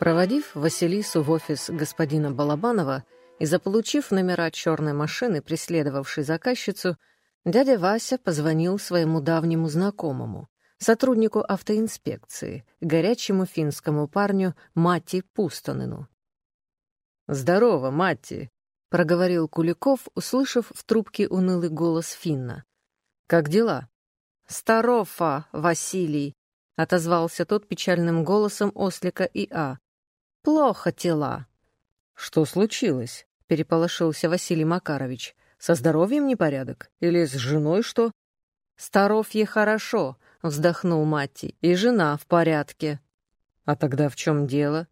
Проводив Василису в офис господина Балабанова и заполучив номера черной машины, преследовавшей заказчицу, дядя Вася позвонил своему давнему знакомому, сотруднику автоинспекции, горячему финскому парню Мати Пустонину. «Здорово, Матти», — проговорил Куликов, услышав в трубке унылый голос Финна. «Как дела?» «Старофа, Василий», — отозвался тот печальным голосом ослика И.А. «Плохо тела». «Что случилось?» — переполошился Василий Макарович. «Со здоровьем непорядок? Или с женой что?» «Старовье хорошо», — вздохнул Матти, — «и жена в порядке». «А тогда в чем дело?»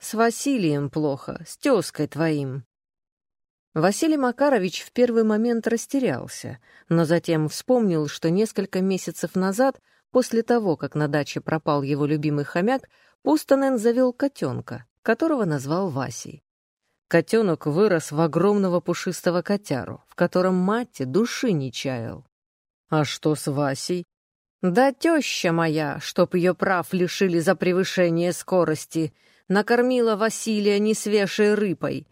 «С Василием плохо, с тезкой твоим». Василий Макарович в первый момент растерялся, но затем вспомнил, что несколько месяцев назад, после того, как на даче пропал его любимый хомяк, Пустонен завел котенка, которого назвал Васей. Котенок вырос в огромного пушистого котяру, в котором мать души не чаял. «А что с Васей?» «Да теща моя, чтоб ее прав лишили за превышение скорости, накормила Василия несвежей рыбой».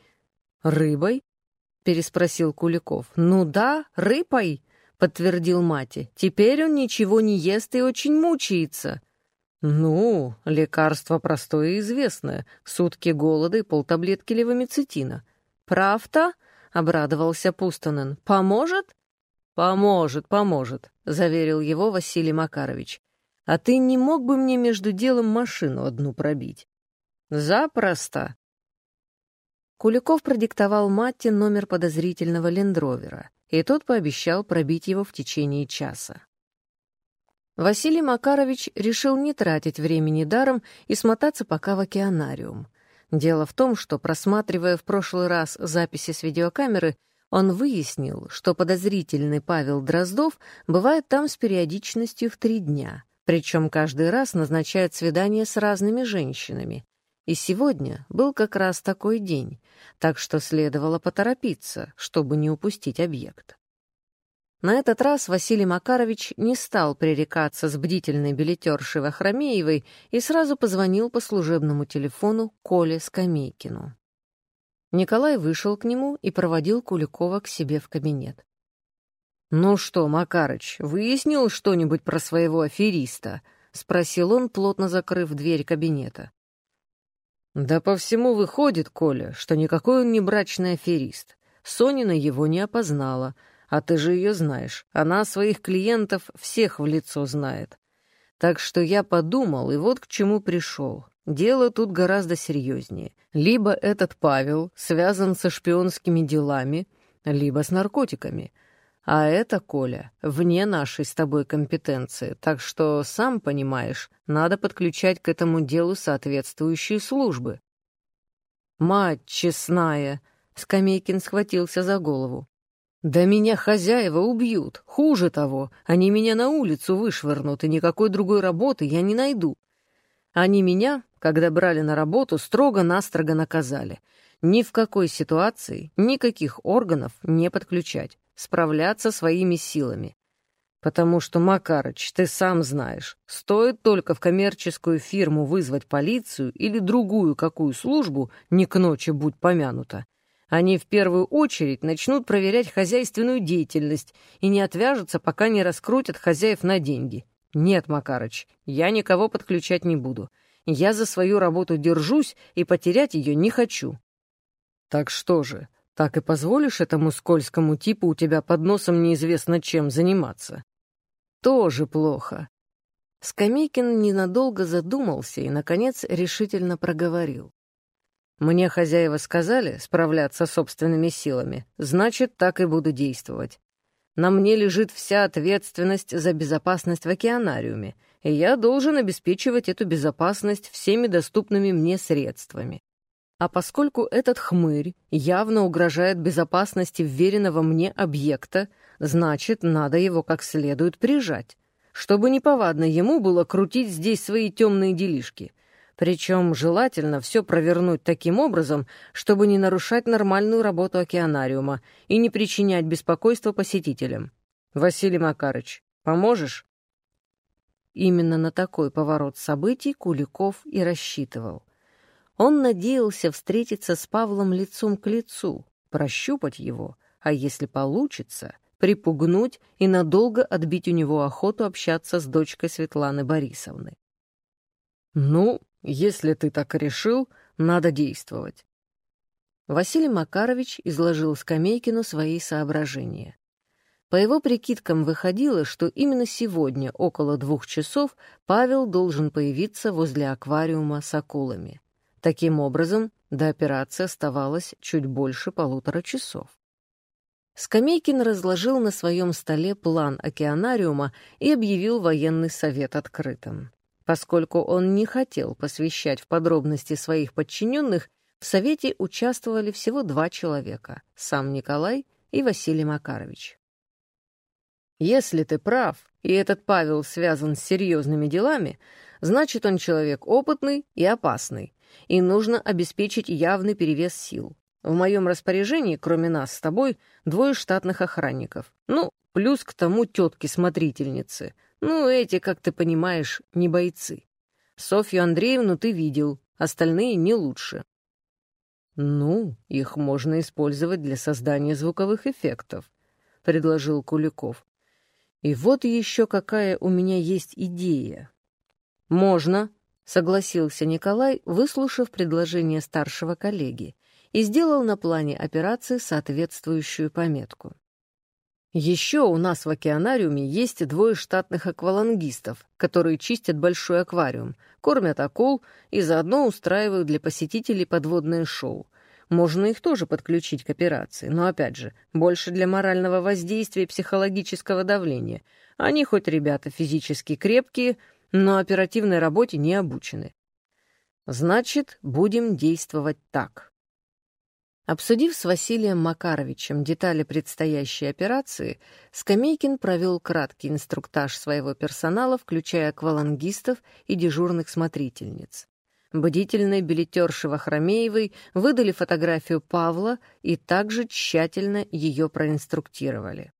«Рыбой?» — переспросил Куликов. «Ну да, рыбой», — подтвердил мать. «Теперь он ничего не ест и очень мучается». «Ну, лекарство простое и известное. Сутки голода и полтаблетки левомицетина». «Правда?» — обрадовался Пустонен. «Поможет?» «Поможет, поможет», — заверил его Василий Макарович. «А ты не мог бы мне между делом машину одну пробить?» «Запросто». Куликов продиктовал Матте номер подозрительного лендровера, и тот пообещал пробить его в течение часа. Василий Макарович решил не тратить времени даром и смотаться пока в океанариум. Дело в том, что, просматривая в прошлый раз записи с видеокамеры, он выяснил, что подозрительный Павел Дроздов бывает там с периодичностью в три дня, причем каждый раз назначает свидание с разными женщинами. И сегодня был как раз такой день, так что следовало поторопиться, чтобы не упустить объект. На этот раз Василий Макарович не стал пререкаться с бдительной билетершей Вахромеевой и сразу позвонил по служебному телефону Коле Скамейкину. Николай вышел к нему и проводил Куликова к себе в кабинет. «Ну что, Макарыч, выяснил что-нибудь про своего афериста?» — спросил он, плотно закрыв дверь кабинета. «Да по всему выходит, Коля, что никакой он не брачный аферист. Сонина его не опознала, а ты же ее знаешь. Она своих клиентов всех в лицо знает. Так что я подумал, и вот к чему пришел. Дело тут гораздо серьезнее. Либо этот Павел связан со шпионскими делами, либо с наркотиками. А это, Коля, вне нашей с тобой компетенции, так что, сам понимаешь, надо подключать к этому делу соответствующие службы. «Мать честная!» — Скамейкин схватился за голову. «Да меня хозяева убьют. Хуже того, они меня на улицу вышвырнут, и никакой другой работы я не найду. Они меня, когда брали на работу, строго-настрого наказали. Ни в какой ситуации никаких органов не подключать, справляться своими силами. Потому что, Макарыч, ты сам знаешь, стоит только в коммерческую фирму вызвать полицию или другую какую службу, не к ночи будь помянута. Они в первую очередь начнут проверять хозяйственную деятельность и не отвяжутся, пока не раскрутят хозяев на деньги. «Нет, Макарыч, я никого подключать не буду. Я за свою работу держусь и потерять ее не хочу». «Так что же, так и позволишь этому скользкому типу у тебя под носом неизвестно чем заниматься?» «Тоже плохо». Скамейкин ненадолго задумался и, наконец, решительно проговорил. «Мне хозяева сказали справляться собственными силами, значит, так и буду действовать. На мне лежит вся ответственность за безопасность в океанариуме, и я должен обеспечивать эту безопасность всеми доступными мне средствами. А поскольку этот хмырь явно угрожает безопасности вверенного мне объекта, значит, надо его как следует прижать, чтобы неповадно ему было крутить здесь свои темные делишки. Причем желательно все провернуть таким образом, чтобы не нарушать нормальную работу океанариума и не причинять беспокойства посетителям. Василий Макарыч, поможешь? Именно на такой поворот событий Куликов и рассчитывал. Он надеялся встретиться с Павлом лицом к лицу, прощупать его, а если получится, припугнуть и надолго отбить у него охоту общаться с дочкой Светланы Борисовны. «Ну, если ты так решил, надо действовать». Василий Макарович изложил Скамейкину свои соображения. По его прикидкам выходило, что именно сегодня, около двух часов, Павел должен появиться возле аквариума с акулами. Таким образом, до операции оставалось чуть больше полутора часов. Скамейкин разложил на своем столе план океанариума и объявил военный совет открытым. Поскольку он не хотел посвящать в подробности своих подчиненных, в совете участвовали всего два человека — сам Николай и Василий Макарович. «Если ты прав, и этот Павел связан с серьезными делами, значит, он человек опытный и опасный, и нужно обеспечить явный перевес сил. В моем распоряжении, кроме нас с тобой, двое штатных охранников. Ну, плюс к тому тетки-смотрительницы. Ну, эти, как ты понимаешь, не бойцы. Софью Андреевну ты видел, остальные не лучше. Ну, их можно использовать для создания звуковых эффектов, предложил Куликов. И вот еще какая у меня есть идея. Можно, согласился Николай, выслушав предложение старшего коллеги и сделал на плане операции соответствующую пометку. Еще у нас в океанариуме есть двое штатных аквалангистов, которые чистят большой аквариум, кормят акул и заодно устраивают для посетителей подводные шоу. Можно их тоже подключить к операции, но, опять же, больше для морального воздействия и психологического давления. Они хоть ребята физически крепкие, но оперативной работе не обучены. Значит, будем действовать так. Обсудив с Василием Макаровичем детали предстоящей операции, Скамейкин провел краткий инструктаж своего персонала, включая аквалангистов и дежурных смотрительниц. Бдительной билетерши Вахромеевой выдали фотографию Павла и также тщательно ее проинструктировали.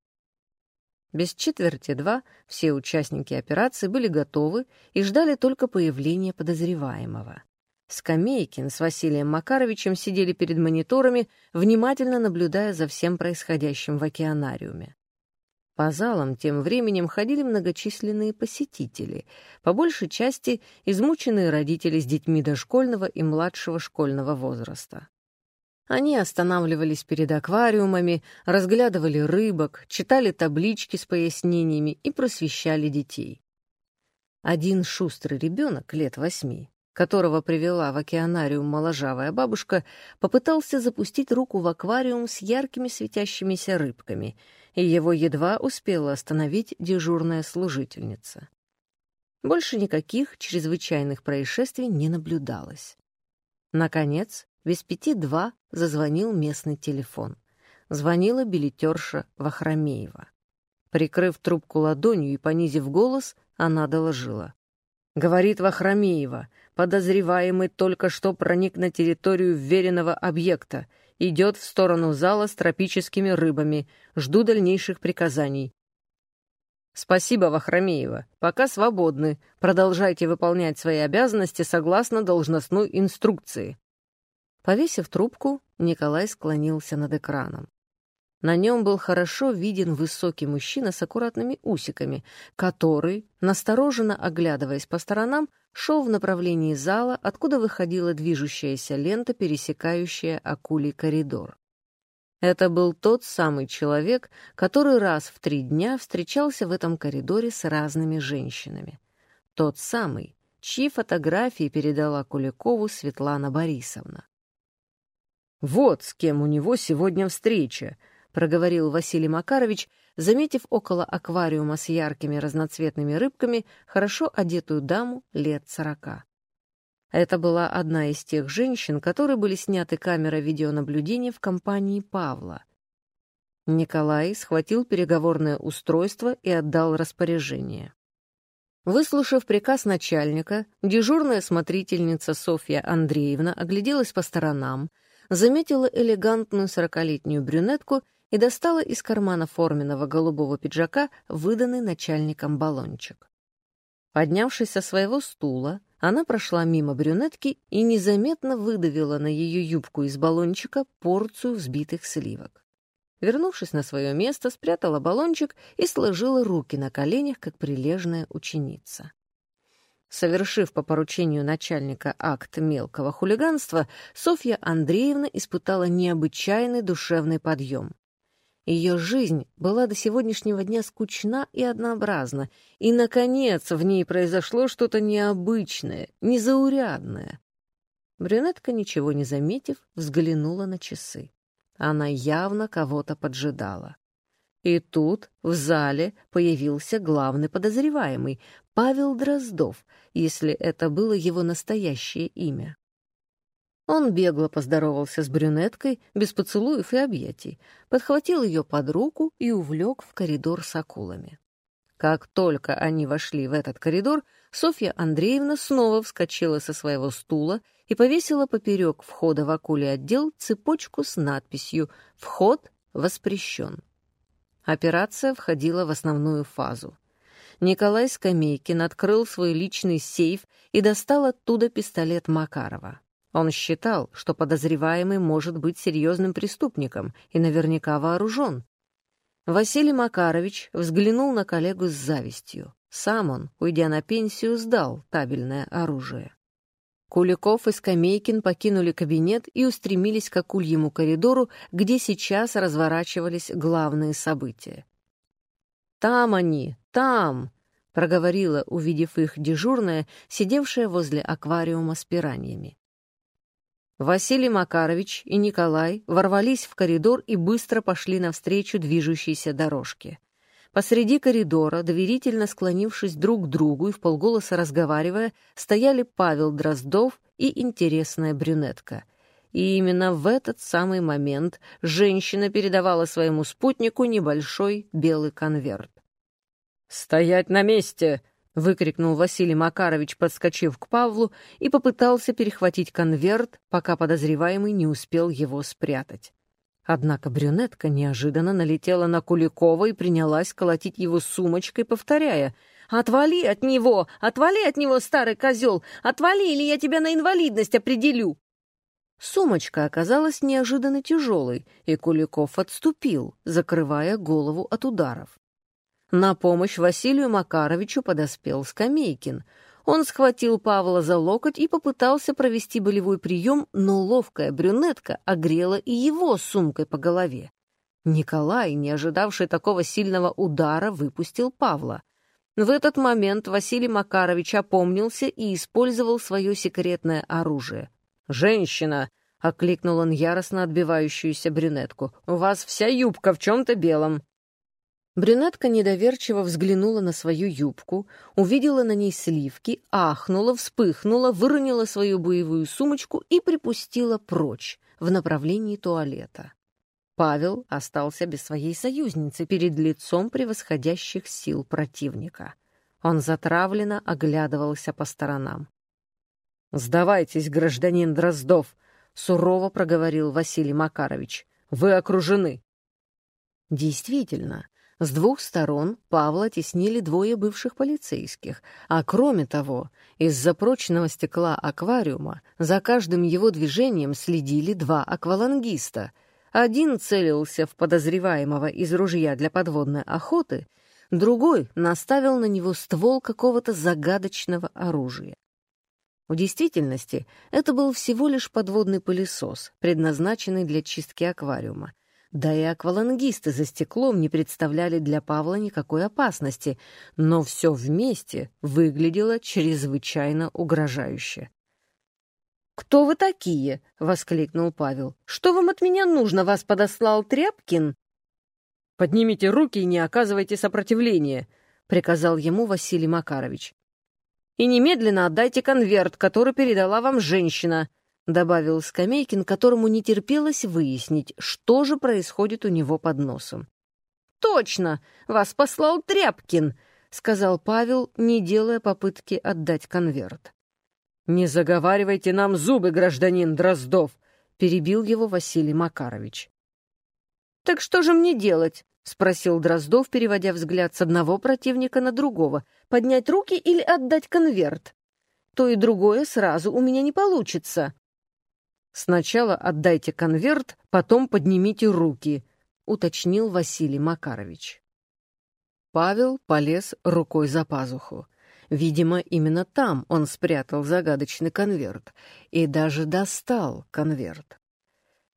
Без четверти два все участники операции были готовы и ждали только появления подозреваемого. Скамейкин с Василием Макаровичем сидели перед мониторами, внимательно наблюдая за всем происходящим в океанариуме. По залам тем временем ходили многочисленные посетители, по большей части измученные родители с детьми дошкольного и младшего школьного возраста. Они останавливались перед аквариумами, разглядывали рыбок, читали таблички с пояснениями и просвещали детей. Один шустрый ребенок лет восьми которого привела в океанариум моложавая бабушка, попытался запустить руку в аквариум с яркими светящимися рыбками, и его едва успела остановить дежурная служительница. Больше никаких чрезвычайных происшествий не наблюдалось. Наконец, без пяти два зазвонил местный телефон. Звонила билетерша Вахромеева. Прикрыв трубку ладонью и понизив голос, она доложила. Говорит Вахромеева, подозреваемый только что проник на территорию вверенного объекта, идет в сторону зала с тропическими рыбами. Жду дальнейших приказаний. Спасибо, Вахромеева. Пока свободны. Продолжайте выполнять свои обязанности согласно должностной инструкции. Повесив трубку, Николай склонился над экраном. На нем был хорошо виден высокий мужчина с аккуратными усиками, который, настороженно оглядываясь по сторонам, шел в направлении зала, откуда выходила движущаяся лента, пересекающая акулий коридор. Это был тот самый человек, который раз в три дня встречался в этом коридоре с разными женщинами. Тот самый, чьи фотографии передала Куликову Светлана Борисовна. «Вот с кем у него сегодня встреча», проговорил Василий Макарович, заметив около аквариума с яркими разноцветными рыбками хорошо одетую даму лет сорока. Это была одна из тех женщин, которые были сняты камерой видеонаблюдения в компании Павла. Николай схватил переговорное устройство и отдал распоряжение. Выслушав приказ начальника, дежурная смотрительница Софья Андреевна огляделась по сторонам, заметила элегантную сорокалетнюю брюнетку и достала из кармана форменного голубого пиджака выданный начальником баллончик. Поднявшись со своего стула, Она прошла мимо брюнетки и незаметно выдавила на ее юбку из баллончика порцию взбитых сливок. Вернувшись на свое место, спрятала баллончик и сложила руки на коленях, как прилежная ученица. Совершив по поручению начальника акт мелкого хулиганства, Софья Андреевна испытала необычайный душевный подъем. Ее жизнь была до сегодняшнего дня скучна и однообразна, и, наконец, в ней произошло что-то необычное, незаурядное. Брюнетка, ничего не заметив, взглянула на часы. Она явно кого-то поджидала. И тут в зале появился главный подозреваемый, Павел Дроздов, если это было его настоящее имя. Он бегло поздоровался с брюнеткой, без поцелуев и объятий, подхватил ее под руку и увлек в коридор с акулами. Как только они вошли в этот коридор, Софья Андреевна снова вскочила со своего стула и повесила поперек входа в акулий отдел цепочку с надписью «Вход воспрещен». Операция входила в основную фазу. Николай Скамейкин открыл свой личный сейф и достал оттуда пистолет Макарова. Он считал, что подозреваемый может быть серьезным преступником и наверняка вооружен. Василий Макарович взглянул на коллегу с завистью. Сам он, уйдя на пенсию, сдал табельное оружие. Куликов и Скамейкин покинули кабинет и устремились к акульему коридору, где сейчас разворачивались главные события. «Там они, там!» — проговорила, увидев их дежурная, сидевшая возле аквариума с пираньями. Василий Макарович и Николай ворвались в коридор и быстро пошли навстречу движущейся дорожке. Посреди коридора, доверительно склонившись друг к другу и вполголоса разговаривая, стояли Павел Дроздов и интересная брюнетка. И именно в этот самый момент женщина передавала своему спутнику небольшой белый конверт. «Стоять на месте!» — выкрикнул Василий Макарович, подскочив к Павлу, и попытался перехватить конверт, пока подозреваемый не успел его спрятать. Однако брюнетка неожиданно налетела на Куликова и принялась колотить его сумочкой, повторяя «Отвали от него! Отвали от него, старый козел! Отвали, или я тебя на инвалидность определю!» Сумочка оказалась неожиданно тяжелой, и Куликов отступил, закрывая голову от ударов. На помощь Василию Макаровичу подоспел Скамейкин. Он схватил Павла за локоть и попытался провести болевой прием, но ловкая брюнетка огрела и его сумкой по голове. Николай, не ожидавший такого сильного удара, выпустил Павла. В этот момент Василий Макарович опомнился и использовал свое секретное оружие. «Женщина!» — окликнул он яростно отбивающуюся брюнетку. «У вас вся юбка в чем-то белом». Брюнетка недоверчиво взглянула на свою юбку, увидела на ней сливки, ахнула, вспыхнула, выронила свою боевую сумочку и припустила прочь в направлении туалета. Павел остался без своей союзницы перед лицом превосходящих сил противника. Он затравленно оглядывался по сторонам. «Сдавайтесь, гражданин Дроздов!» — сурово проговорил Василий Макарович. «Вы окружены!» Действительно, с двух сторон Павла теснили двое бывших полицейских, а кроме того, из-за прочного стекла аквариума за каждым его движением следили два аквалангиста. Один целился в подозреваемого из ружья для подводной охоты, другой наставил на него ствол какого-то загадочного оружия. В действительности это был всего лишь подводный пылесос, предназначенный для чистки аквариума, да и аквалангисты за стеклом не представляли для Павла никакой опасности, но все вместе выглядело чрезвычайно угрожающе. «Кто вы такие?» — воскликнул Павел. «Что вам от меня нужно? Вас подослал Тряпкин?» «Поднимите руки и не оказывайте сопротивления», — приказал ему Василий Макарович. «И немедленно отдайте конверт, который передала вам женщина», — добавил Скамейкин, которому не терпелось выяснить, что же происходит у него под носом. «Точно! Вас послал Тряпкин!» — сказал Павел, не делая попытки отдать конверт. «Не заговаривайте нам зубы, гражданин Дроздов!» — перебил его Василий Макарович. «Так что же мне делать?» — спросил Дроздов, переводя взгляд с одного противника на другого. «Поднять руки или отдать конверт?» то и другое сразу у меня не получится». «Сначала отдайте конверт, потом поднимите руки», — уточнил Василий Макарович. Павел полез рукой за пазуху. Видимо, именно там он спрятал загадочный конверт и даже достал конверт.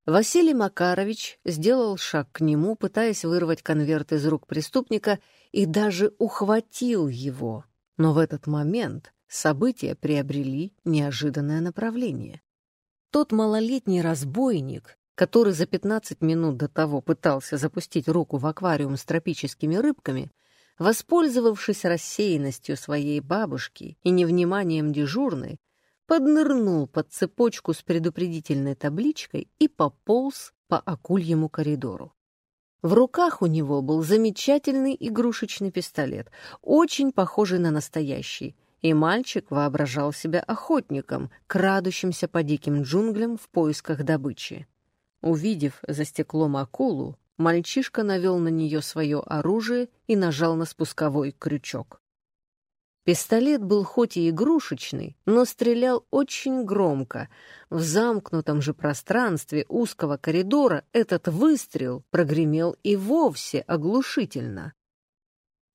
Василий Макарович сделал шаг к нему, пытаясь вырвать конверт из рук преступника, и даже ухватил его. Но в этот момент события приобрели неожиданное направление. Тот малолетний разбойник, который за 15 минут до того пытался запустить руку в аквариум с тропическими рыбками, воспользовавшись рассеянностью своей бабушки и невниманием дежурной, поднырнул под цепочку с предупредительной табличкой и пополз по акульему коридору. В руках у него был замечательный игрушечный пистолет, очень похожий на настоящий, и мальчик воображал себя охотником, крадущимся по диким джунглям в поисках добычи. Увидев за стеклом акулу, Мальчишка навел на нее свое оружие и нажал на спусковой крючок. Пистолет был хоть и игрушечный, но стрелял очень громко. В замкнутом же пространстве узкого коридора этот выстрел прогремел и вовсе оглушительно.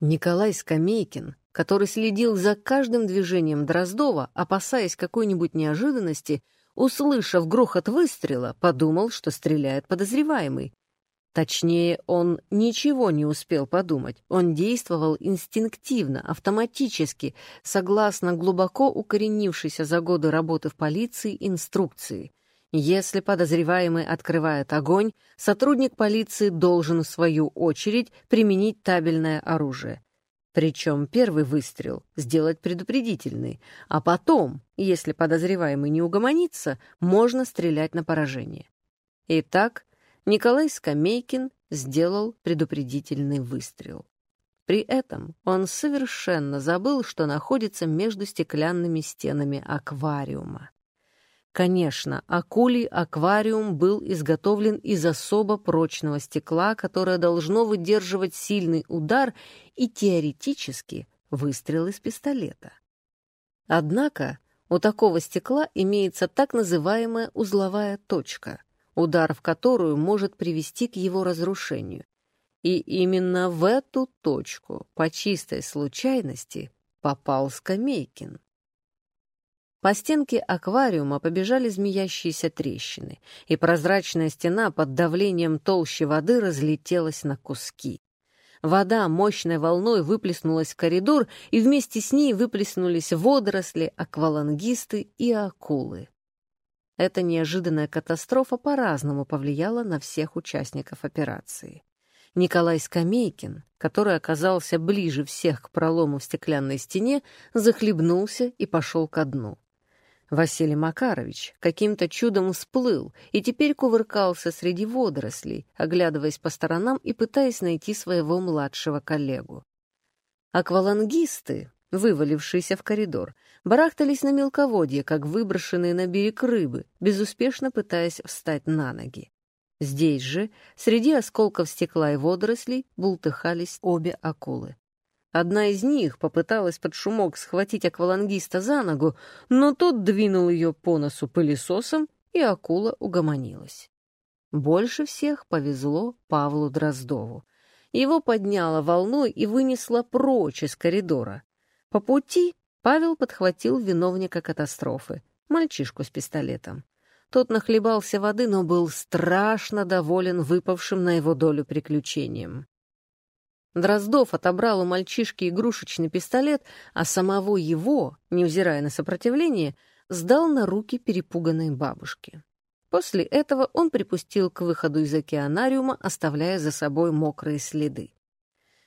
Николай Скамейкин, который следил за каждым движением Дроздова, опасаясь какой-нибудь неожиданности, услышав грохот выстрела, подумал, что стреляет подозреваемый, Точнее, он ничего не успел подумать. Он действовал инстинктивно, автоматически, согласно глубоко укоренившейся за годы работы в полиции инструкции. Если подозреваемый открывает огонь, сотрудник полиции должен, в свою очередь, применить табельное оружие. Причем первый выстрел сделать предупредительный, а потом, если подозреваемый не угомонится, можно стрелять на поражение. Итак, Николай Скамейкин сделал предупредительный выстрел. При этом он совершенно забыл, что находится между стеклянными стенами аквариума. Конечно, акулий аквариум был изготовлен из особо прочного стекла, которое должно выдерживать сильный удар и теоретически выстрел из пистолета. Однако у такого стекла имеется так называемая узловая точка — удар в которую может привести к его разрушению. И именно в эту точку, по чистой случайности, попал Скамейкин. По стенке аквариума побежали змеящиеся трещины, и прозрачная стена под давлением толщи воды разлетелась на куски. Вода мощной волной выплеснулась в коридор, и вместе с ней выплеснулись водоросли, аквалангисты и акулы. Эта неожиданная катастрофа по-разному повлияла на всех участников операции. Николай Скамейкин, который оказался ближе всех к пролому в стеклянной стене, захлебнулся и пошел ко дну. Василий Макарович каким-то чудом всплыл и теперь кувыркался среди водорослей, оглядываясь по сторонам и пытаясь найти своего младшего коллегу. Аквалангисты, вывалившиеся в коридор, барахтались на мелководье, как выброшенные на берег рыбы, безуспешно пытаясь встать на ноги. Здесь же, среди осколков стекла и водорослей, бултыхались обе акулы. Одна из них попыталась под шумок схватить аквалангиста за ногу, но тот двинул ее по носу пылесосом, и акула угомонилась. Больше всех повезло Павлу Дроздову. Его подняло волной и вынесло прочь из коридора. По пути Павел подхватил виновника катастрофы, мальчишку с пистолетом. Тот нахлебался воды, но был страшно доволен выпавшим на его долю приключением. Дроздов отобрал у мальчишки игрушечный пистолет, а самого его, невзирая на сопротивление, сдал на руки перепуганной бабушке. После этого он припустил к выходу из океанариума, оставляя за собой мокрые следы.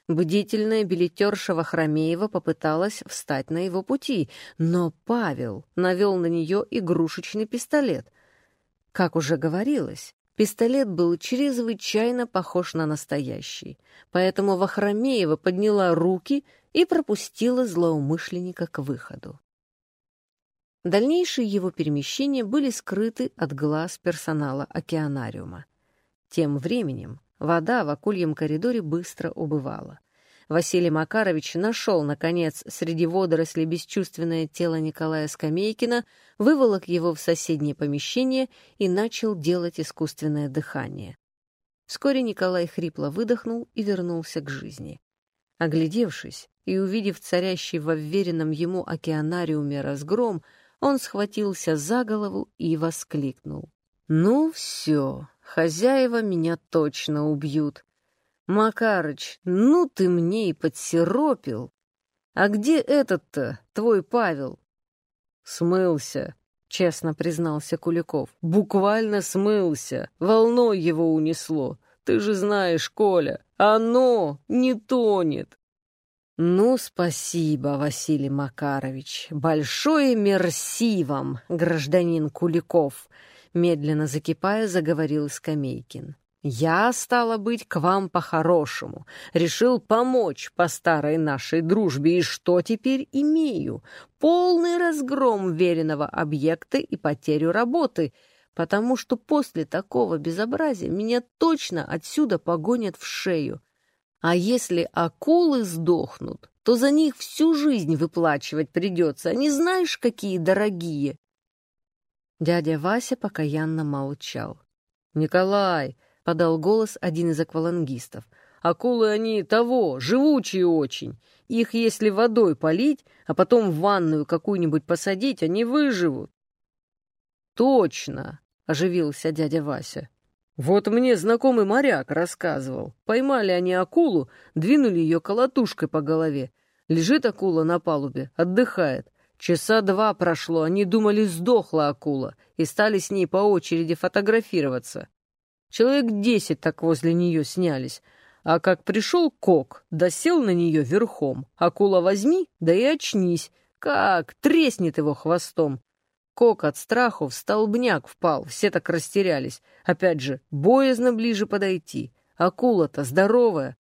Бдительная билетерша Вахромеева попыталась встать на его пути, но Павел навел на нее игрушечный пистолет. Как уже говорилось, пистолет был чрезвычайно похож на настоящий, поэтому Вахромеева подняла руки и пропустила злоумышленника к выходу. Дальнейшие его перемещения были скрыты от глаз персонала океанариума. Тем временем Вода в акульем коридоре быстро убывала. Василий Макарович нашел, наконец, среди водорослей бесчувственное тело Николая Скамейкина, выволок его в соседнее помещение и начал делать искусственное дыхание. Вскоре Николай хрипло выдохнул и вернулся к жизни. Оглядевшись и увидев царящий во вверенном ему океанариуме разгром, он схватился за голову и воскликнул. «Ну все, хозяева меня точно убьют. Макарыч, ну ты мне и подсиропил. А где этот-то, твой Павел?» «Смылся», — честно признался Куликов. «Буквально смылся. Волной его унесло. Ты же знаешь, Коля, оно не тонет». «Ну, спасибо, Василий Макарович. Большое мерси вам, гражданин Куликов», — медленно закипая, заговорил Скамейкин. Я, стало быть, к вам по-хорошему. Решил помочь по старой нашей дружбе. И что теперь имею? Полный разгром веренного объекта и потерю работы, потому что после такого безобразия меня точно отсюда погонят в шею. А если акулы сдохнут, то за них всю жизнь выплачивать придется. Не знаешь, какие дорогие?» Дядя Вася покаянно молчал. «Николай!» Подал голос один из аквалангистов. «Акулы они того, живучие очень. Их, если водой полить, а потом в ванную какую-нибудь посадить, они выживут». «Точно!» — оживился дядя Вася. «Вот мне знакомый моряк рассказывал. Поймали они акулу, двинули ее колотушкой по голове. Лежит акула на палубе, отдыхает. Часа два прошло, они думали, сдохла акула, и стали с ней по очереди фотографироваться. Человек десять так возле нее снялись. А как пришел кок, да сел на нее верхом. Акула возьми, да и очнись. Как треснет его хвостом. Кок от страху в столбняк впал, все так растерялись. Опять же, боязно ближе подойти. Акула-то здоровая.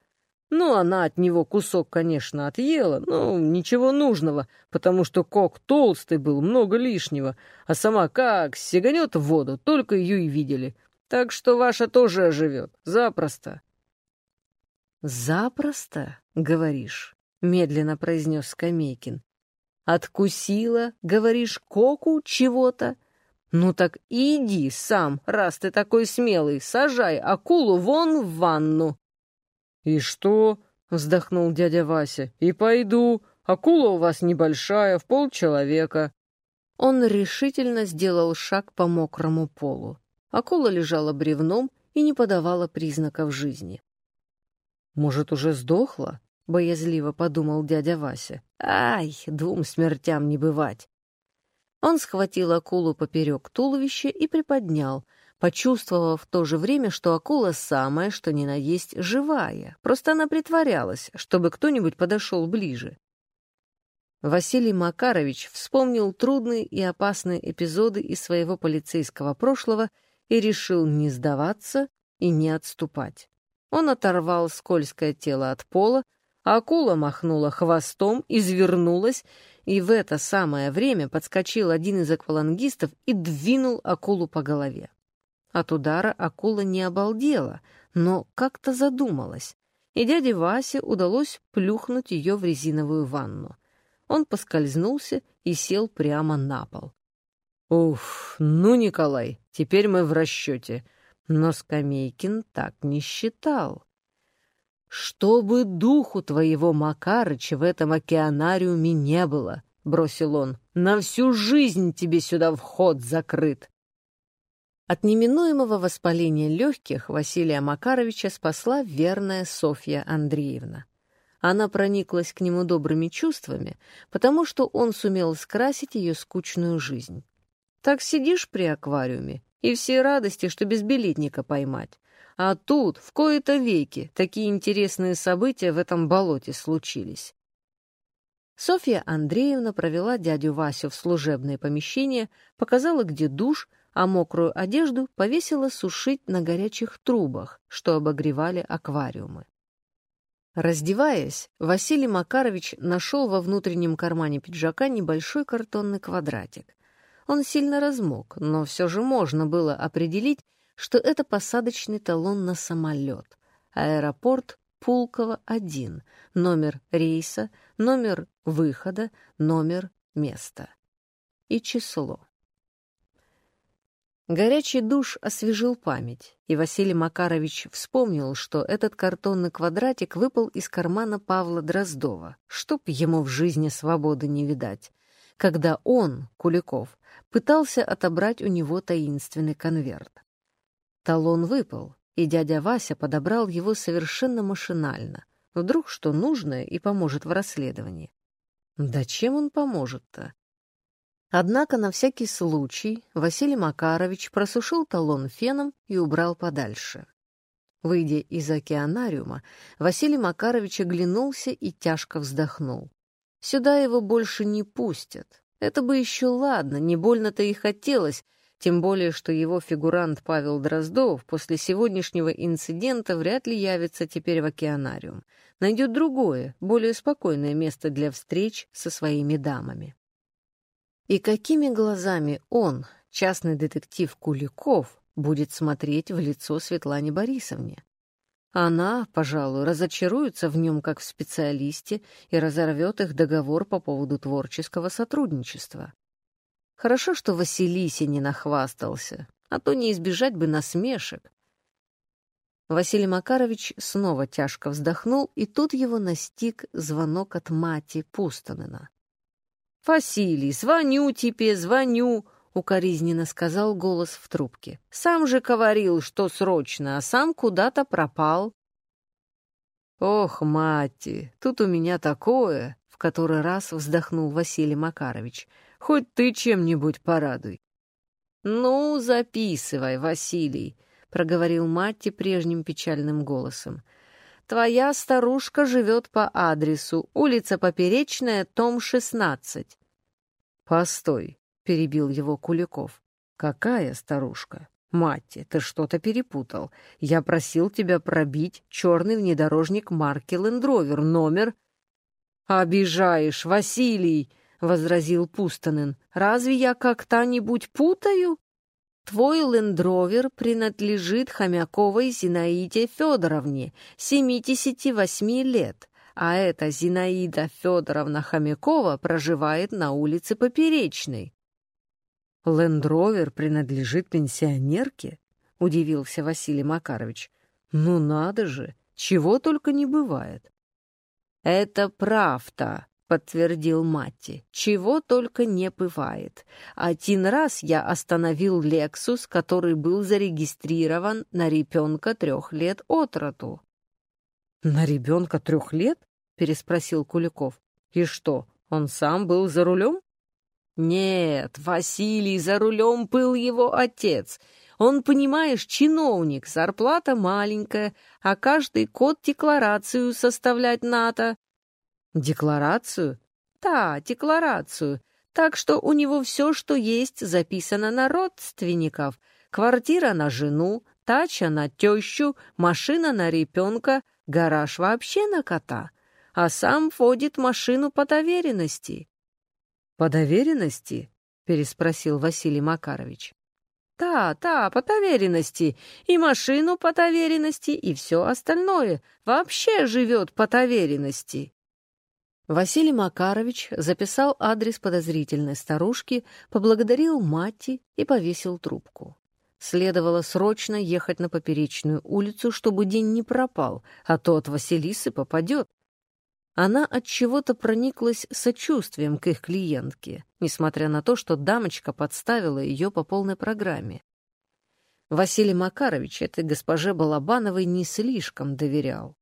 Ну, она от него кусок, конечно, отъела, но ничего нужного, потому что кок толстый был, много лишнего, а сама как сиганет в воду, только ее и видели. Так что ваша тоже оживет. Запросто. «Запросто, говоришь?» — медленно произнес Скамейкин. «Откусила, говоришь, коку чего-то? Ну так иди сам, раз ты такой смелый, сажай акулу вон в ванну». «И что?» — вздохнул дядя Вася. «И пойду. Акула у вас небольшая, в полчеловека». Он решительно сделал шаг по мокрому полу. Акула лежала бревном и не подавала признаков жизни. «Может, уже сдохла?» — боязливо подумал дядя Вася. «Ай, двум смертям не бывать!» Он схватил акулу поперек туловища и приподнял, почувствовав в то же время, что акула самая, что ни на есть, живая. Просто она притворялась, чтобы кто-нибудь подошел ближе. Василий Макарович вспомнил трудные и опасные эпизоды из своего полицейского прошлого и решил не сдаваться и не отступать. Он оторвал скользкое тело от пола, акула махнула хвостом, извернулась, и в это самое время подскочил один из аквалангистов и двинул акулу по голове. От удара акула не обалдела, но как-то задумалась, и дяде Васе удалось плюхнуть ее в резиновую ванну. Он поскользнулся и сел прямо на пол. «Уф, ну, Николай, теперь мы в расчете». Но Скамейкин так не считал. «Чтобы духу твоего Макарыча в этом океанариуме не было», — бросил он, — «на всю жизнь тебе сюда вход закрыт». От неминуемого воспаления легких Василия Макаровича спасла верная Софья Андреевна. Она прониклась к нему добрыми чувствами, потому что он сумел скрасить ее скучную жизнь. Так сидишь при аквариуме, и все радости, что безбилетника поймать. А тут, в кои-то веки, такие интересные события в этом болоте случились. Софья Андреевна провела дядю Васю в служебное помещение, показала, где душ, а мокрую одежду повесила сушить на горячих трубах, что обогревали аквариумы. Раздеваясь, Василий Макарович нашел во внутреннем кармане пиджака небольшой картонный квадратик. Он сильно размок, но все же можно было определить, что это посадочный талон на самолет. Аэропорт Пулково-1, номер рейса, номер выхода, номер места и число. Горячий душ освежил память, и Василий Макарович вспомнил, что этот картонный квадратик выпал из кармана Павла Дроздова, чтоб ему в жизни свободы не видать, когда он, Куликов, пытался отобрать у него таинственный конверт. Талон выпал, и дядя Вася подобрал его совершенно машинально. Вдруг что нужное и поможет в расследовании. Да чем он поможет-то? Однако на всякий случай Василий Макарович просушил талон феном и убрал подальше. Выйдя из океанариума, Василий Макарович оглянулся и тяжко вздохнул. Сюда его больше не пустят. Это бы еще ладно, не больно-то и хотелось, тем более, что его фигурант Павел Дроздов после сегодняшнего инцидента вряд ли явится теперь в океанариум. Найдет другое, более спокойное место для встреч со своими дамами. И какими глазами он, частный детектив Куликов, будет смотреть в лицо Светлане Борисовне? Она, пожалуй, разочаруется в нем как в специалисте и разорвет их договор по поводу творческого сотрудничества. Хорошо, что Василисе не нахвастался, а то не избежать бы насмешек. Василий Макарович снова тяжко вздохнул, и тут его настиг звонок от мати Пустонена. «Василий, звоню тебе, звоню!» — укоризненно сказал голос в трубке. «Сам же говорил, что срочно, а сам куда-то пропал». «Ох, мати, тут у меня такое!» — в который раз вздохнул Василий Макарович — Хоть ты чем-нибудь порадуй. «Ну, записывай, Василий», — проговорил Матти прежним печальным голосом. «Твоя старушка живет по адресу, улица Поперечная, том 16». «Постой», — перебил его Куликов. «Какая старушка? Матти, ты что-то перепутал. Я просил тебя пробить черный внедорожник марки Лендровер, номер...» «Обижаешь, Василий!» — возразил Пустонен. «Разве я как-то-нибудь путаю? Твой лендровер принадлежит Хомяковой Зинаиде Федоровне, 78 лет, а эта Зинаида Федоровна Хомякова проживает на улице Поперечной». «Лендровер принадлежит пенсионерке?» — удивился Василий Макарович. «Ну надо же, чего только не бывает». «Это правда», — подтвердил Матти. «Чего только не бывает. Один раз я остановил «Лексус», который был зарегистрирован на ребенка трех лет от роду». «На ребенка трех лет?» — переспросил Куликов. «И что, он сам был за рулем?» «Нет, Василий, за рулем был его отец. Он, понимаешь, чиновник, зарплата маленькая, а каждый год декларацию составлять надо. Декларацию? Да, декларацию. Так что у него все, что есть, записано на родственников. Квартира на жену, тача на тещу, машина на ребенка, гараж вообще на кота. А сам водит машину по доверенности. «По доверенности?» — переспросил Василий Макарович. «Да, да, по доверенности. И машину по доверенности, и все остальное. Вообще живет по доверенности». Василий Макарович записал адрес подозрительной старушки, поблагодарил Матти и повесил трубку. Следовало срочно ехать на поперечную улицу, чтобы день не пропал, а то от Василисы попадет. Она от чего-то прониклась сочувствием к их клиентке, несмотря на то, что дамочка подставила ее по полной программе. Василий Макарович этой госпоже Балабановой не слишком доверял.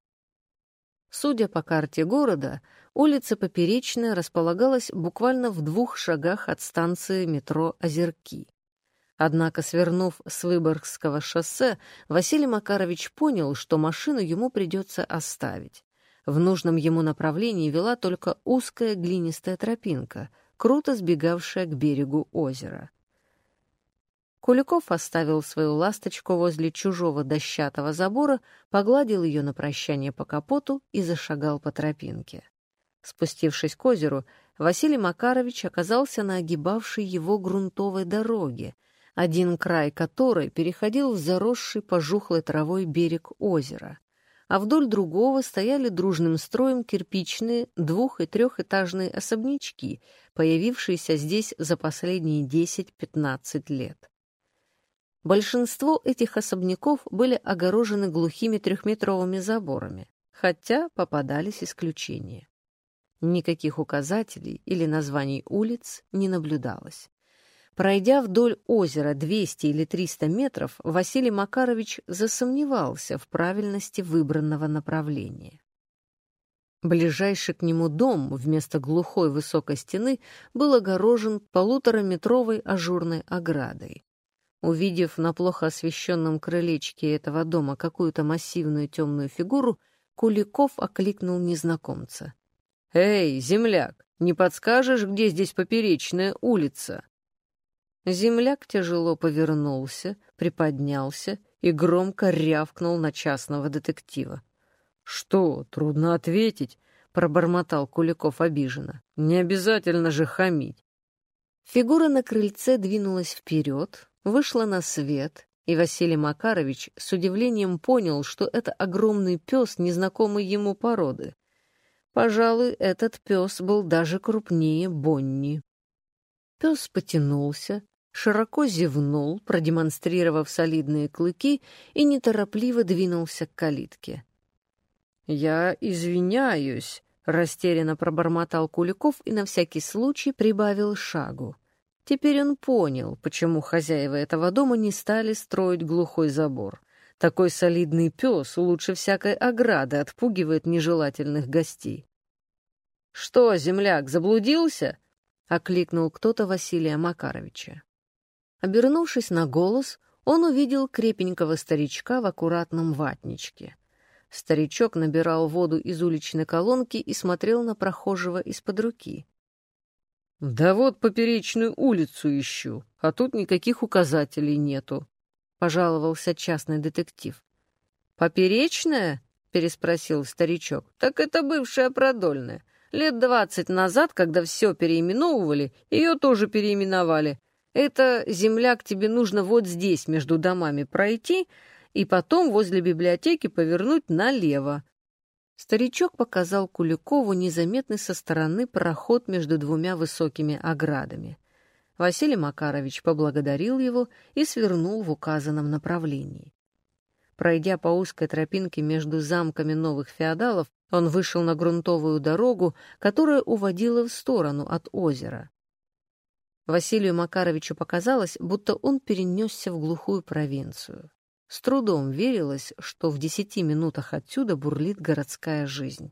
Судя по карте города, улица Поперечная располагалась буквально в двух шагах от станции метро «Озерки». Однако, свернув с Выборгского шоссе, Василий Макарович понял, что машину ему придется оставить. В нужном ему направлении вела только узкая глинистая тропинка, круто сбегавшая к берегу озера. Куликов оставил свою ласточку возле чужого дощатого забора, погладил ее на прощание по капоту и зашагал по тропинке. Спустившись к озеру, Василий Макарович оказался на огибавшей его грунтовой дороге, один край которой переходил в заросший пожухлой травой берег озера. А вдоль другого стояли дружным строем кирпичные двух- и трехэтажные особнячки, появившиеся здесь за последние 10-15 лет. Большинство этих особняков были огорожены глухими трехметровыми заборами, хотя попадались исключения. Никаких указателей или названий улиц не наблюдалось. Пройдя вдоль озера 200 или 300 метров, Василий Макарович засомневался в правильности выбранного направления. Ближайший к нему дом вместо глухой высокой стены был огорожен полутораметровой ажурной оградой. Увидев на плохо освещенном крылечке этого дома какую-то массивную темную фигуру, Куликов окликнул незнакомца. «Эй, земляк, не подскажешь, где здесь поперечная улица?» Земляк тяжело повернулся, приподнялся и громко рявкнул на частного детектива. «Что, трудно ответить?» — пробормотал Куликов обиженно. «Не обязательно же хамить». Фигура на крыльце двинулась вперед, вышла на свет, и Василий Макарович с удивлением понял, что это огромный пес незнакомой ему породы. Пожалуй, этот пес был даже крупнее Бонни. Пес потянулся, широко зевнул, продемонстрировав солидные клыки, и неторопливо двинулся к калитке. «Я извиняюсь», — растерянно пробормотал Куликов и на всякий случай прибавил шагу. Теперь он понял, почему хозяева этого дома не стали строить глухой забор. Такой солидный пес лучше всякой ограды отпугивает нежелательных гостей. «Что, земляк, заблудился?» — окликнул кто-то Василия Макаровича. Обернувшись на голос, он увидел крепенького старичка в аккуратном ватничке. Старичок набирал воду из уличной колонки и смотрел на прохожего из-под руки. «Да вот поперечную улицу ищу, а тут никаких указателей нету», — пожаловался частный детектив. «Поперечная?» — переспросил старичок. «Так это бывшая продольная. Лет двадцать назад, когда все переименовывали, ее тоже переименовали. Это, земляк, тебе нужно вот здесь между домами пройти и потом возле библиотеки повернуть налево. Старичок показал Куликову незаметный со стороны проход между двумя высокими оградами. Василий Макарович поблагодарил его и свернул в указанном направлении. Пройдя по узкой тропинке между замками новых феодалов, он вышел на грунтовую дорогу, которая уводила в сторону от озера. Василию Макаровичу показалось, будто он перенесся в глухую провинцию. С трудом верилось, что в десяти минутах отсюда бурлит городская жизнь.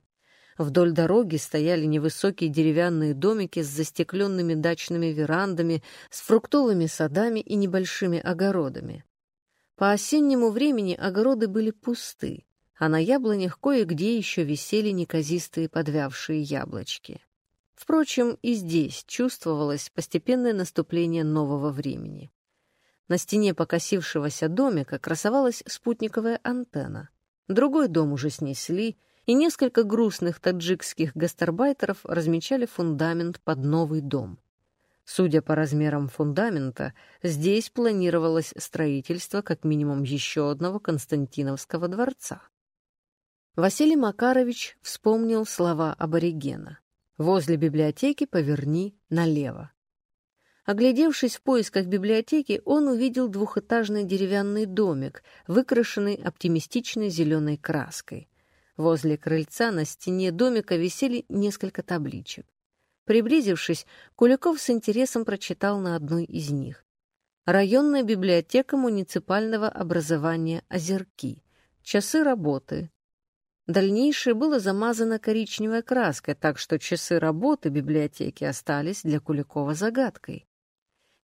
Вдоль дороги стояли невысокие деревянные домики с застекленными дачными верандами, с фруктовыми садами и небольшими огородами. По осеннему времени огороды были пусты, а на яблонях кое-где еще висели неказистые подвявшие яблочки. Впрочем, и здесь чувствовалось постепенное наступление нового времени. На стене покосившегося домика красовалась спутниковая антенна. Другой дом уже снесли, и несколько грустных таджикских гастарбайтеров размечали фундамент под новый дом. Судя по размерам фундамента, здесь планировалось строительство как минимум еще одного Константиновского дворца. Василий Макарович вспомнил слова аборигена. Возле библиотеки поверни налево. Оглядевшись в поисках библиотеки, он увидел двухэтажный деревянный домик, выкрашенный оптимистичной зеленой краской. Возле крыльца на стене домика висели несколько табличек. Приблизившись, Куликов с интересом прочитал на одной из них. Районная библиотека муниципального образования «Озерки». Часы работы Дальнейшее было замазано коричневой краской, так что часы работы библиотеки остались для Куликова загадкой.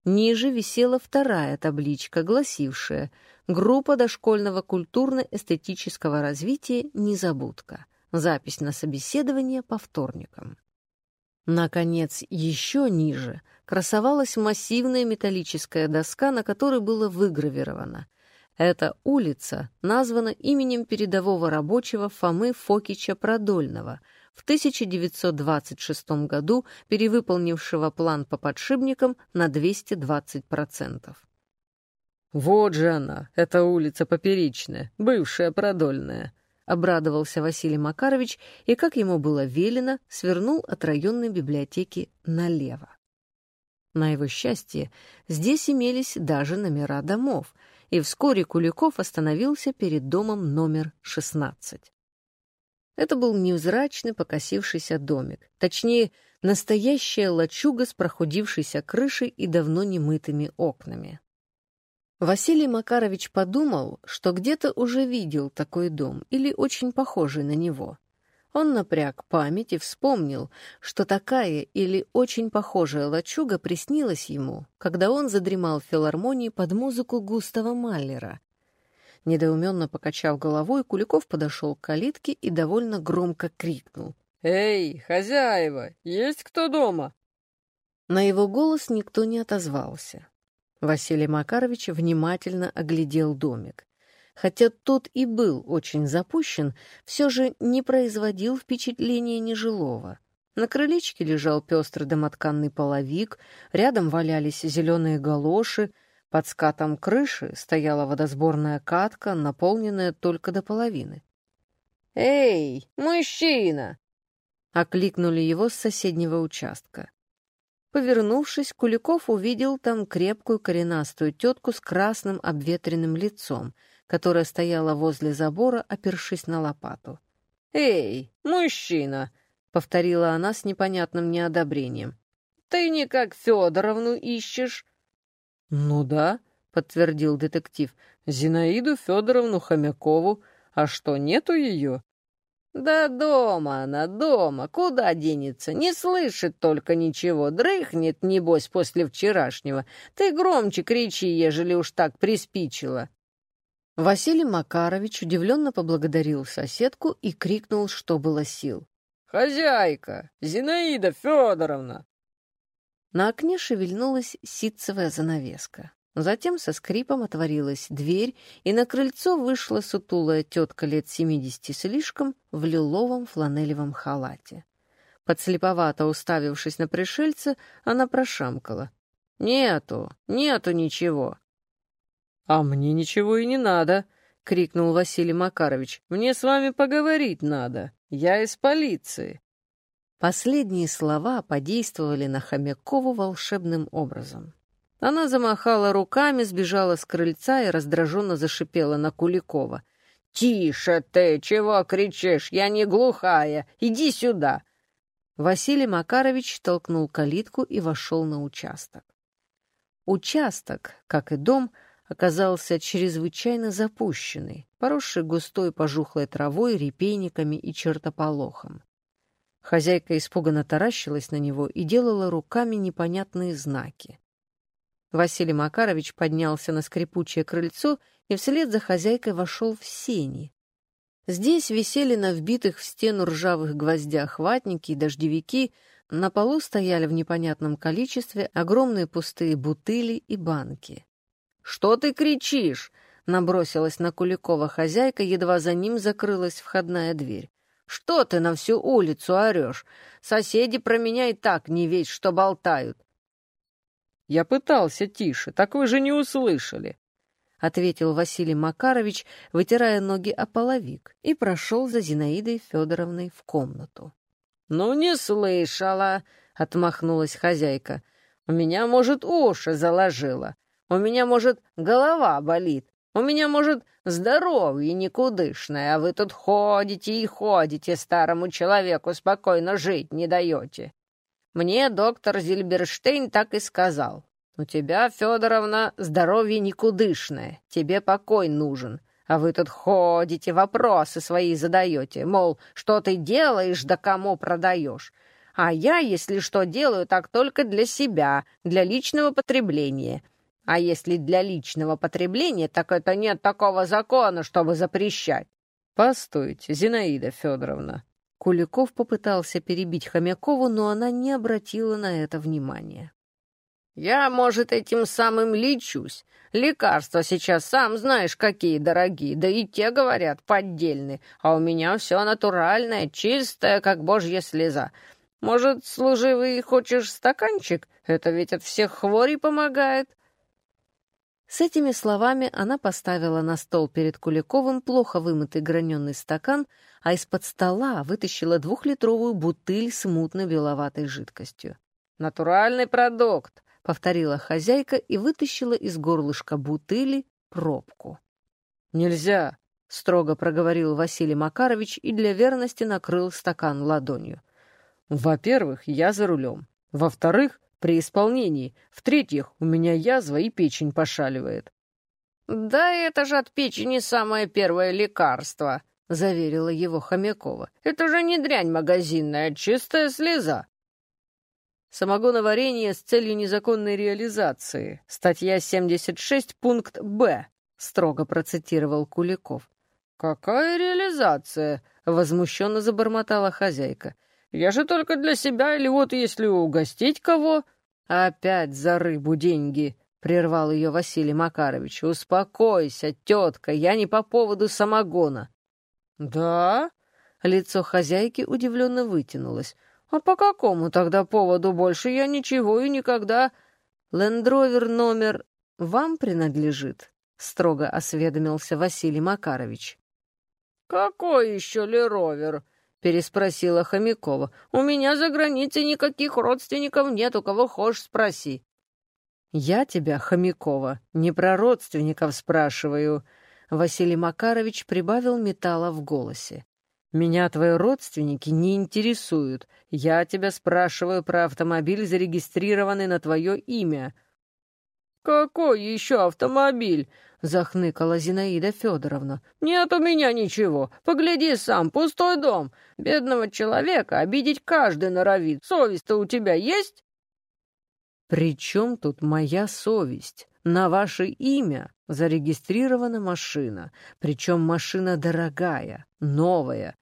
Ниже висела вторая табличка, гласившая «Группа дошкольного культурно-эстетического развития «Незабудка». Запись на собеседование по вторникам». Наконец, еще ниже красовалась массивная металлическая доска, на которой было выгравировано эта улица названа именем передового рабочего Фомы Фокича Продольного, в 1926 году перевыполнившего план по подшипникам на 220%. «Вот же она, эта улица поперечная, бывшая Продольная», обрадовался Василий Макарович и, как ему было велено, свернул от районной библиотеки налево. На его счастье, здесь имелись даже номера домов, и вскоре Куликов остановился перед домом номер 16. Это был невзрачный покосившийся домик, точнее, настоящая лачуга с прохудившейся крышей и давно немытыми окнами. Василий Макарович подумал, что где-то уже видел такой дом или очень похожий на него. Он напряг память и вспомнил, что такая или очень похожая лачуга приснилась ему, когда он задремал в филармонии под музыку Густава Маллера. Недоуменно покачав головой, Куликов подошел к калитке и довольно громко крикнул. «Эй, хозяева, есть кто дома?» На его голос никто не отозвался. Василий Макарович внимательно оглядел домик. Хотя тот и был очень запущен, все же не производил впечатления нежилого. На крылечке лежал пестрый домотканный половик, рядом валялись зеленые галоши, под скатом крыши стояла водосборная катка, наполненная только до половины. «Эй, мужчина!» — окликнули его с соседнего участка. Повернувшись, Куликов увидел там крепкую коренастую тетку с красным обветренным лицом, которая стояла возле забора, опершись на лопату. «Эй, мужчина!» — повторила она с непонятным неодобрением. «Ты никак Федоровну ищешь?» «Ну да», — подтвердил детектив, — «Зинаиду Федоровну Хомякову. А что, нету ее?» «Да дома она, дома. Куда денется? Не слышит только ничего. Дрыхнет, небось, после вчерашнего. Ты громче кричи, ежели уж так приспичило». Василий Макарович удивленно поблагодарил соседку и крикнул, что было сил. «Хозяйка! Зинаида Федоровна!» На окне шевельнулась ситцевая занавеска. Затем со скрипом отворилась дверь, и на крыльцо вышла сутулая тетка лет семидесяти слишком в лиловом фланелевом халате. Подслеповато уставившись на пришельца, она прошамкала. «Нету, нету ничего». «А мне ничего и не надо», — крикнул Василий Макарович. «Мне с вами поговорить надо. Я из полиции». Последние слова подействовали на Хомякову волшебным образом. Она замахала руками, сбежала с крыльца и раздраженно зашипела на Куликова. «Тише ты! Чего кричишь? Я не глухая! Иди сюда!» Василий Макарович толкнул калитку и вошел на участок. Участок, как и дом, оказался чрезвычайно запущенный, поросший густой пожухлой травой, репейниками и чертополохом. Хозяйка испуганно таращилась на него и делала руками непонятные знаки. Василий Макарович поднялся на скрипучее крыльцо и вслед за хозяйкой вошел в сени. Здесь висели на вбитых в стену ржавых гвоздях ватники и дождевики, на полу стояли в непонятном количестве огромные пустые бутыли и банки. «Что ты кричишь?» — набросилась на Куликова хозяйка, едва за ним закрылась входная дверь. «Что ты на всю улицу орешь? Соседи про меня и так не весь что болтают. «Я пытался тише, так вы же не услышали», — ответил Василий Макарович, вытирая ноги о половик, и прошел за Зинаидой Федоровной в комнату. «Ну, не слышала», — отмахнулась хозяйка. «У меня, может, уши заложило. У меня, может, голова болит. У меня, может, здоровье никудышное, а вы тут ходите и ходите, старому человеку спокойно жить не даете. Мне доктор Зильберштейн так и сказал. У тебя, Федоровна, здоровье никудышное, тебе покой нужен. А вы тут ходите, вопросы свои задаете, мол, что ты делаешь, да кому продаешь. А я, если что, делаю так только для себя, для личного потребления. А если для личного потребления, так это нет такого закона, чтобы запрещать. Постойте, Зинаида Федоровна, Куликов попытался перебить Хомякову, но она не обратила на это внимания. «Я, может, этим самым лечусь. Лекарства сейчас, сам знаешь, какие дорогие, да и те, говорят, поддельные, а у меня все натуральное, чистое, как божья слеза. Может, служивый хочешь стаканчик? Это ведь от всех хворей помогает». С этими словами она поставила на стол перед Куликовым плохо вымытый граненый стакан, а из-под стола вытащила двухлитровую бутыль с мутно-беловатой жидкостью. «Натуральный продукт», — повторила хозяйка и вытащила из горлышка бутыли пробку. «Нельзя», — строго проговорил Василий Макарович и для верности накрыл стакан ладонью. «Во-первых, я за рулем. Во-вторых, при исполнении. В-третьих, у меня язва и печень пошаливает». «Да это же от печени самое первое лекарство», — заверила его Хомякова. «Это же не дрянь магазинная, а чистая слеза». Самогоноварение с целью незаконной реализации. Статья 76, пункт «Б», — строго процитировал Куликов. «Какая реализация?» — возмущенно забормотала хозяйка. Я же только для себя, или вот если угостить кого...» «Опять за рыбу деньги!» — прервал ее Василий Макарович. «Успокойся, тетка, я не по поводу самогона». «Да?» — лицо хозяйки удивленно вытянулось. «А по какому тогда поводу больше я ничего и никогда...» «Лендровер номер вам принадлежит?» — строго осведомился Василий Макарович. «Какой еще леровер?» — переспросила Хомякова. «У меня за границей никаких родственников нет, у кого хочешь спроси». «Я тебя, Хомякова, не про родственников спрашиваю», — Василий Макарович прибавил металла в голосе. «Меня твои родственники не интересуют. Я тебя спрашиваю про автомобиль, зарегистрированный на твое имя». «Какой еще автомобиль?» — захныкала Зинаида Федоровна. «Нет у меня ничего. Погляди сам, пустой дом. Бедного человека обидеть каждый норовит. Совесть-то у тебя есть?» «При чем тут моя совесть? На ваше имя зарегистрирована машина, причем машина дорогая, новая».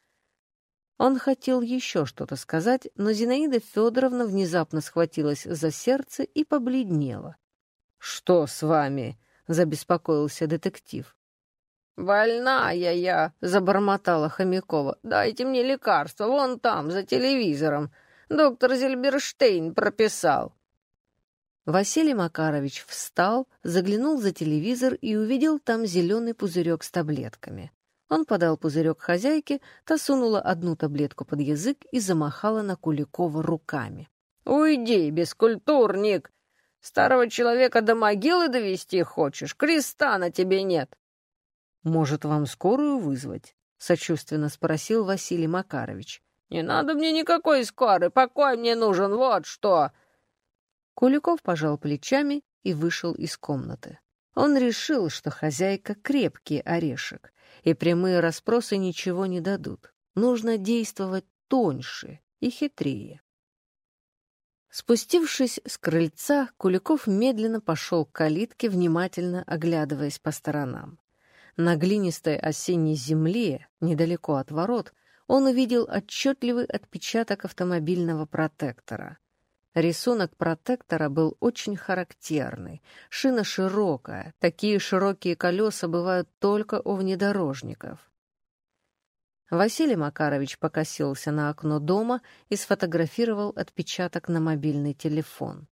Он хотел еще что-то сказать, но Зинаида Федоровна внезапно схватилась за сердце и побледнела. «Что с вами?» — забеспокоился детектив. «Больная я», — забормотала Хомякова. «Дайте мне лекарство, вон там, за телевизором. Доктор Зельберштейн прописал». Василий Макарович встал, заглянул за телевизор и увидел там зеленый пузырек с таблетками. Он подал пузырек хозяйке, та сунула одну таблетку под язык и замахала на Куликова руками. «Уйди, бескультурник! Старого человека до могилы довести хочешь? Креста на тебе нет!» «Может, вам скорую вызвать?» — сочувственно спросил Василий Макарович. «Не надо мне никакой скорой, покой мне нужен, вот что!» Куликов пожал плечами и вышел из комнаты. Он решил, что хозяйка — крепкий орешек, и прямые расспросы ничего не дадут. Нужно действовать тоньше и хитрее. Спустившись с крыльца, Куликов медленно пошел к калитке, внимательно оглядываясь по сторонам. На глинистой осенней земле, недалеко от ворот, он увидел отчетливый отпечаток автомобильного протектора. Рисунок протектора был очень характерный. Шина широкая, такие широкие колеса бывают только у внедорожников. Василий Макарович покосился на окно дома и сфотографировал отпечаток на мобильный телефон.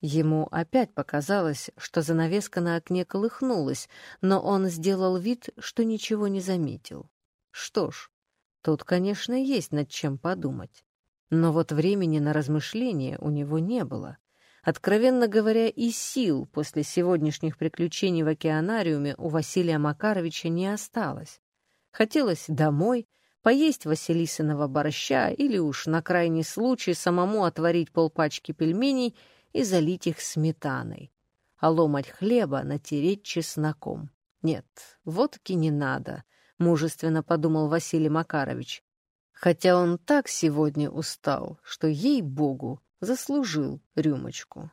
Ему опять показалось, что занавеска на окне колыхнулась, но он сделал вид, что ничего не заметил. Что ж, тут, конечно, есть над чем подумать. Но вот времени на размышления у него не было. Откровенно говоря, и сил после сегодняшних приключений в океанариуме у Василия Макаровича не осталось. Хотелось домой, поесть Василисиного борща или уж на крайний случай самому отварить полпачки пельменей и залить их сметаной, а ломать хлеба натереть чесноком. Нет, водки не надо, мужественно подумал Василий Макарович. Хотя он так сегодня устал, что, ей-богу, заслужил рюмочку.